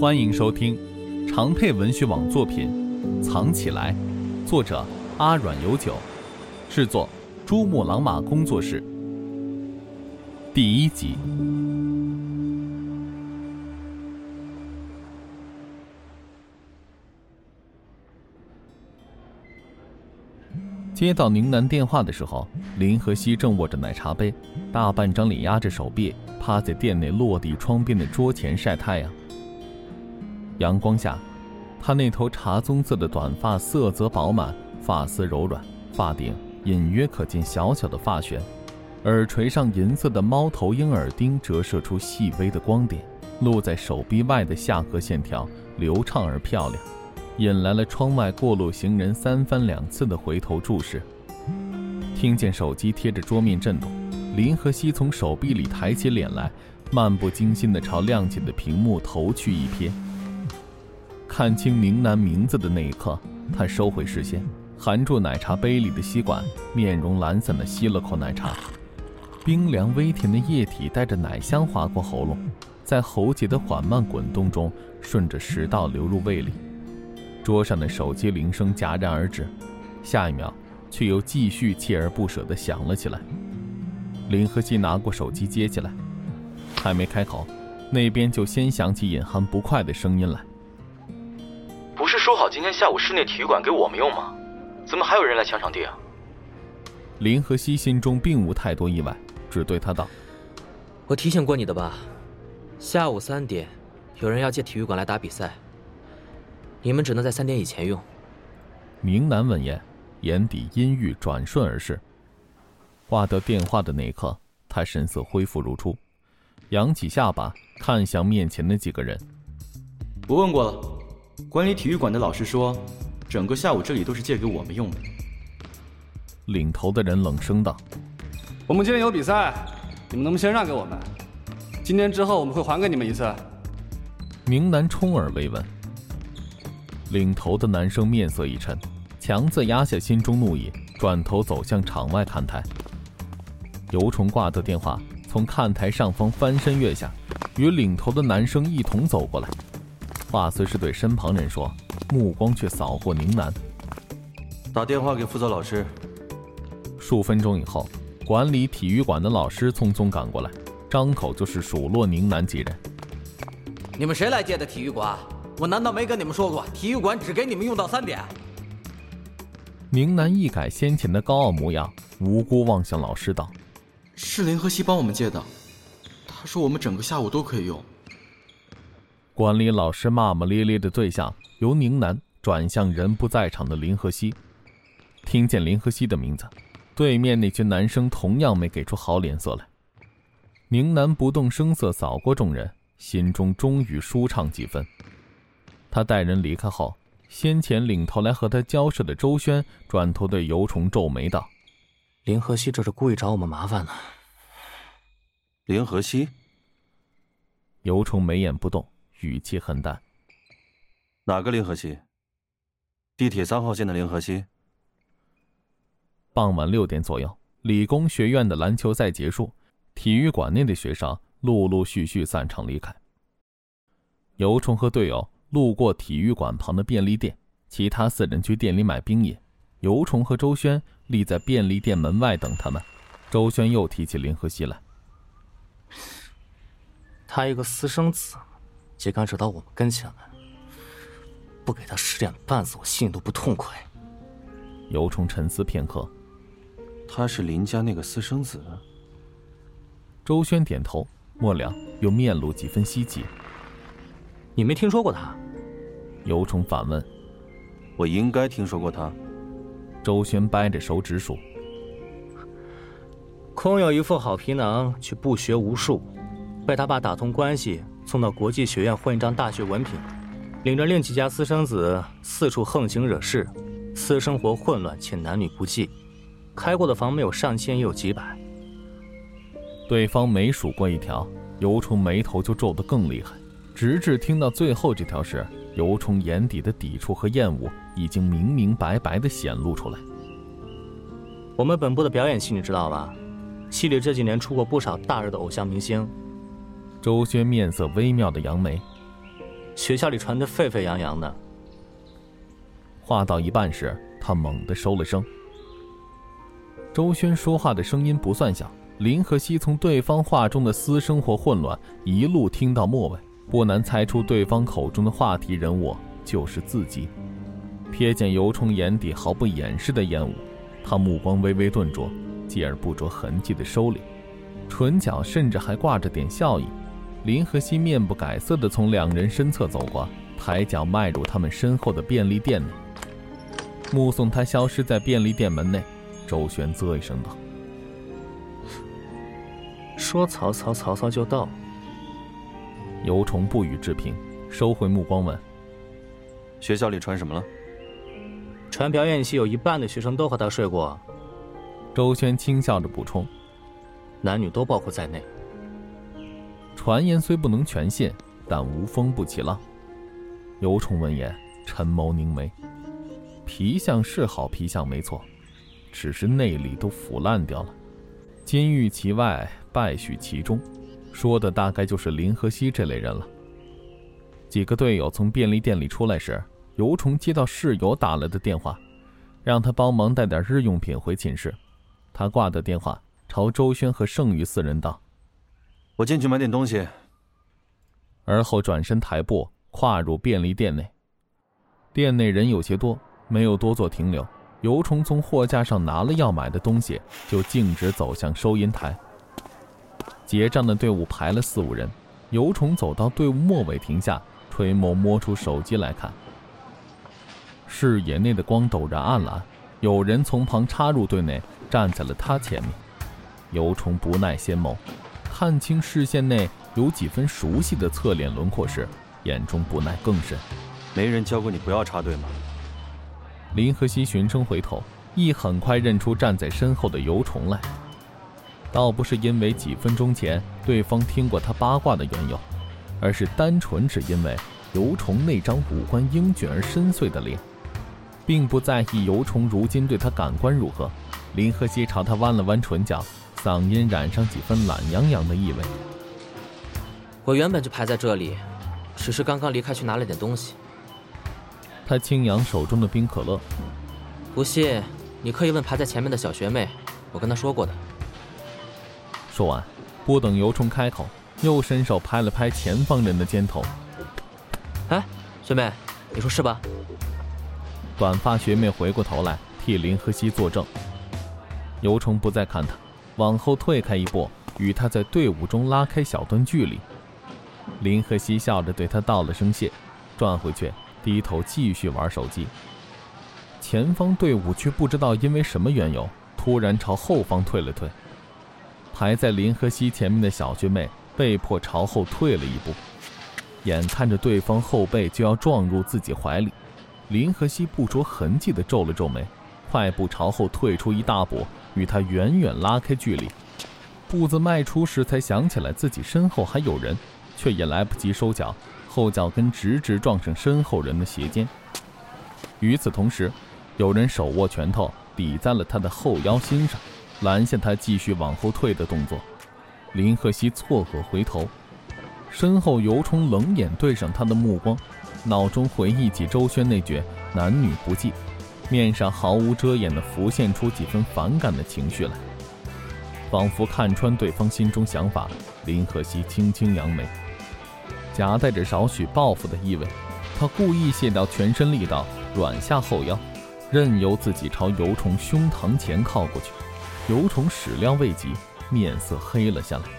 欢迎收听长佩文学网作品《藏起来》，作者阿阮有酒，制作珠穆朗玛工作室。第一集。接到宁南电话的时候，林和熙正握着奶茶杯，大半张脸压着手臂，趴在店内落地窗边的桌前晒太阳。阳光下，他那头茶棕色的短发色泽饱满，发丝柔软，发顶隐约可见小小的发旋，耳垂上银色的猫头鹰耳钉折射出细微的光点，露在手臂外的下颌线条流畅而漂亮。引来了窗外过路行人三番两次的回头注视。听见手机贴着桌面震动，林和熙从手臂里抬起脸来，漫不经心地朝亮起的屏幕投去一瞥。看清宁南名字的那一刻，他收回视线，含住奶茶杯里的吸管，面容懒散地吸了口奶茶。冰凉微甜的液体带着奶香划过喉咙，在喉结的缓慢滚动中，顺着食道流入胃里。桌上的手机铃声戛然而止，下一秒，却又继续锲而不舍地响了起来。林和熙拿过手机接起来，还没开口，那边就先响起隐含不快的声音来：“说好今天下午室内体育馆给我们用吗？怎么还有人来抢场地啊？”林和熙心中并无太多意外，只对他道：“我提醒过你的吧，下午三点，有人要借体育馆来打比赛。”你们只能在三点以前用。明南闻言，眼底阴郁转瞬而逝。挂掉电话的那一刻，他神色恢复如初，扬起下巴看向面前的几个人。我问过了，管理体育馆的老师说，整个下午这里都是借给我们用的。领头的人冷声道：“我们今天有比赛，你们能不能先让给我们？今天之后我们会还给你们一次。”明南充耳未闻。领头的男生面色一沉，强自压下心中怒意，转头走向场外看台。尤虫挂的电话，从看台上方翻身跃下，与领头的男生一同走过来。话虽是对身旁人说，目光却扫过宁南。打电话给负责老师。数分钟以后，管理体育馆的老师匆匆赶过来，张口就是数落宁南几人。你们谁来借的体育馆？我难道没跟你们说过，体育馆只给你们用到三点？宁南一改先前的高傲模样，无辜望向老师道：“是林和熙帮我们借的，他说我们整个下午都可以用。”管理老师骂骂咧咧的对象由宁南转向人不在场的林和熙。听见林和熙的名字，对面那群男生同样没给出好脸色来。宁南不动声色扫过众人，心中终于舒畅几分。他带人离开后，先前领头来和他交涉的周轩转头对尤虫皱眉道：“林和熙这是故意找我们麻烦呢。”林和熙，尤虫眉眼不动，语气很淡：“哪个林和西？地铁三号线的林和西。”傍晚六点左右，理工学院的篮球赛结束，体育馆内的学生陆陆续续散场离开。尤虫和队友。路过体育馆旁的便利店，其他四人去店里买冰饮。尤虫和周轩立在便利店门外等他们。周轩又提起林和熙来，他一个私生子，竟敢惹到我们跟前来，不给他使点绊子，我心里都不痛快。尤虫沉思片刻，他是林家那个私生子。周轩点头，末了又面露几分希冀。你没听说过他？尤虫反问。我应该听说过他。周轩掰着手指数。空有一副好皮囊，却不学无术，被他爸打通关系，送到国际学院混一张大学文凭，领着另几家私生子四处横行惹事，私生活混乱且男女不济，开过的房没有上千也有几百。对方每数过一条，尤冲眉头就皱得更厉害。直至听到最后这条时，尤冲眼底的抵触和厌恶已经明明白白的显露出来。我们本部的表演系你知道吧？系里这几年出过不少大热的偶像明星。周轩面色微妙的扬眉。学校里传得沸沸扬扬的。话到一半时，他猛地收了声。周轩说话的声音不算小，林和熙从对方话中的私生活混乱一路听到末尾，不难猜出对方口中的话题人物就是自己。瞥见尤冲眼底毫不掩饰的厌恶，他目光微微顿着，继而不着痕迹的收敛，唇角甚至还挂着点笑意。林和熙面不改色地从两人身侧走过，抬脚迈入他们身后的便利店内。目送他消失在便利店门内，周旋啧一声道：“说曹操，曹操就到。”尤虫不予置评，收回目光问：“学校里传什么了？”传表演系有一半的学生都和他睡过。周轩轻笑着补充：“男女都包括在内。”传言虽不能全信，但无风不起浪。尤虫闻言，沉眸凝眉。皮相是好皮相没错，只是内里都腐烂掉了。金玉其外，败絮其中，说的大概就是林和熙这类人了。几个队友从便利店里出来时，尤虫接到室友打来的电话，让他帮忙带点日用品回寝室。他挂的电话，朝周轩和剩余四人道：“我进去买点东西。”而后转身抬步跨入便利店内。店内人有些多。没有多做停留，尤虫从货架上拿了要买的东西，就径直走向收银台。结账的队伍排了四五人，尤虫走到队伍末尾停下，垂眸摸出手机来看。视野内的光陡然暗了，有人从旁插入队内，站在了他前面。尤虫不耐仙眸，看清视线内有几分熟悉的侧脸轮廓时，眼中不耐更深。没人教过你不要插队吗？林和熙循声回头，亦很快认出站在身后的尤虫来。倒不是因为几分钟前对方听过他八卦的缘由，而是单纯只因为尤虫那张五官英俊而深邃的脸，并不在意尤虫如今对他感官如何。林和熙朝他弯了弯唇角，嗓音染上几分懒洋洋的意味：“我原本就排在这里，只是刚刚离开去拿了点东西。”他轻扬手中的冰可乐，不信你可以问排在前面的小学妹，我跟她说过的。说完，不等尤冲开口，又伸手拍了拍前方人的肩头。哎，学妹，你说是吧？短发学妹回过头来替林和熙作证。尤冲不再看他，往后退开一步，与他在队伍中拉开小段距离。林和熙笑着对他道了声谢，转回去。低头继续玩手机，前方队伍却不知道因为什么缘由，突然朝后方退了退。排在林和熙前面的小学妹被迫朝后退了一步，眼看着对方后背就要撞入自己怀里，林和熙不着痕迹地皱了皱眉，快步朝后退出一大步，与他远远拉开距离。步子迈出时，才想起来自己身后还有人，却也来不及收脚。后脚跟直直撞上身后人的鞋尖。与此同时，有人手握拳头抵在了他的后腰心上，拦下他继续往后退的动作。林和熙错愕回头，身后尤冲冷眼对上他的目光，脑中回忆起周轩那句“男女不忌”，面上毫无遮掩地浮现出几分反感的情绪来。仿佛看穿对方心中想法，林和熙轻轻扬眉。夹带着少许报复的意味，他故意卸掉全身力道，软下后腰，任由自己朝尤虫胸膛前靠过去。尤虫始料未及，面色黑了下来。